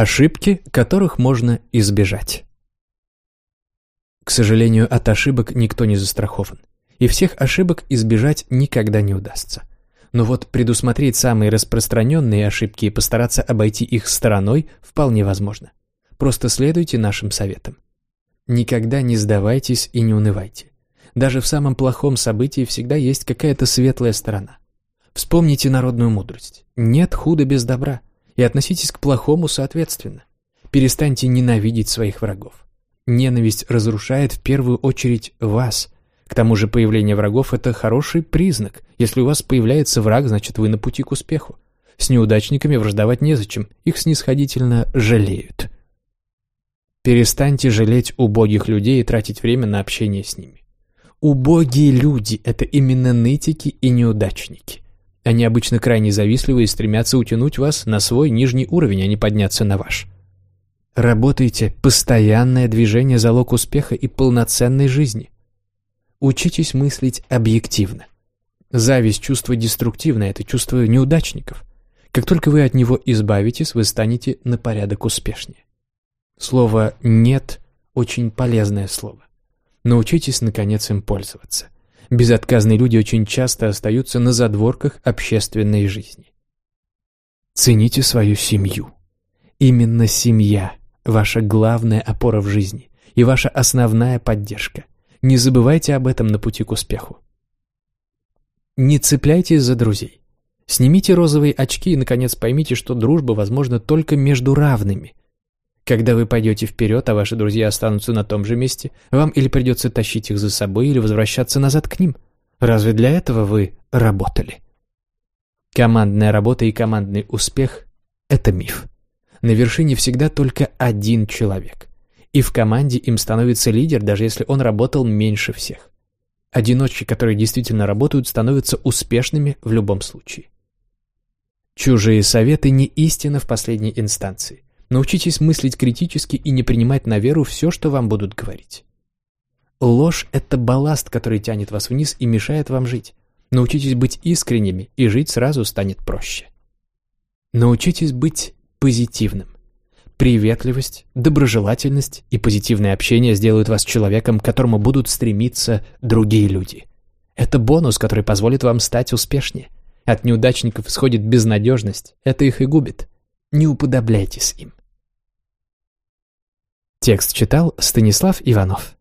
Ошибки, которых можно избежать. К сожалению, от ошибок никто не застрахован. И всех ошибок избежать никогда не удастся. Но вот предусмотреть самые распространенные ошибки и постараться обойти их стороной вполне возможно. Просто следуйте нашим советам. Никогда не сдавайтесь и не унывайте. Даже в самом плохом событии всегда есть какая-то светлая сторона. Вспомните народную мудрость. Нет худа без добра. И относитесь к плохому соответственно. Перестаньте ненавидеть своих врагов. Ненависть разрушает в первую очередь вас. К тому же появление врагов – это хороший признак. Если у вас появляется враг, значит вы на пути к успеху. С неудачниками враждовать незачем, их снисходительно жалеют. Перестаньте жалеть убогих людей и тратить время на общение с ними. Убогие люди – это именно нытики и неудачники. Они обычно крайне завистливы и стремятся утянуть вас на свой нижний уровень, а не подняться на ваш. Работайте, постоянное движение – залог успеха и полноценной жизни. Учитесь мыслить объективно. Зависть – чувство деструктивное, это чувство неудачников. Как только вы от него избавитесь, вы станете на порядок успешнее. Слово «нет» – очень полезное слово. Научитесь, наконец, им пользоваться. Безотказные люди очень часто остаются на задворках общественной жизни. Цените свою семью. Именно семья – ваша главная опора в жизни и ваша основная поддержка. Не забывайте об этом на пути к успеху. Не цепляйтесь за друзей. Снимите розовые очки и, наконец, поймите, что дружба возможна только между равными. Когда вы пойдете вперед, а ваши друзья останутся на том же месте, вам или придется тащить их за собой, или возвращаться назад к ним. Разве для этого вы работали? Командная работа и командный успех – это миф. На вершине всегда только один человек. И в команде им становится лидер, даже если он работал меньше всех. Одиночки, которые действительно работают, становятся успешными в любом случае. Чужие советы не истина в последней инстанции. Научитесь мыслить критически и не принимать на веру все, что вам будут говорить. Ложь – это балласт, который тянет вас вниз и мешает вам жить. Научитесь быть искренними, и жить сразу станет проще. Научитесь быть позитивным. Приветливость, доброжелательность и позитивное общение сделают вас человеком, к которому будут стремиться другие люди. Это бонус, который позволит вам стать успешнее. От неудачников исходит безнадежность, это их и губит. Не уподобляйтесь им. Текст читал Станислав Иванов.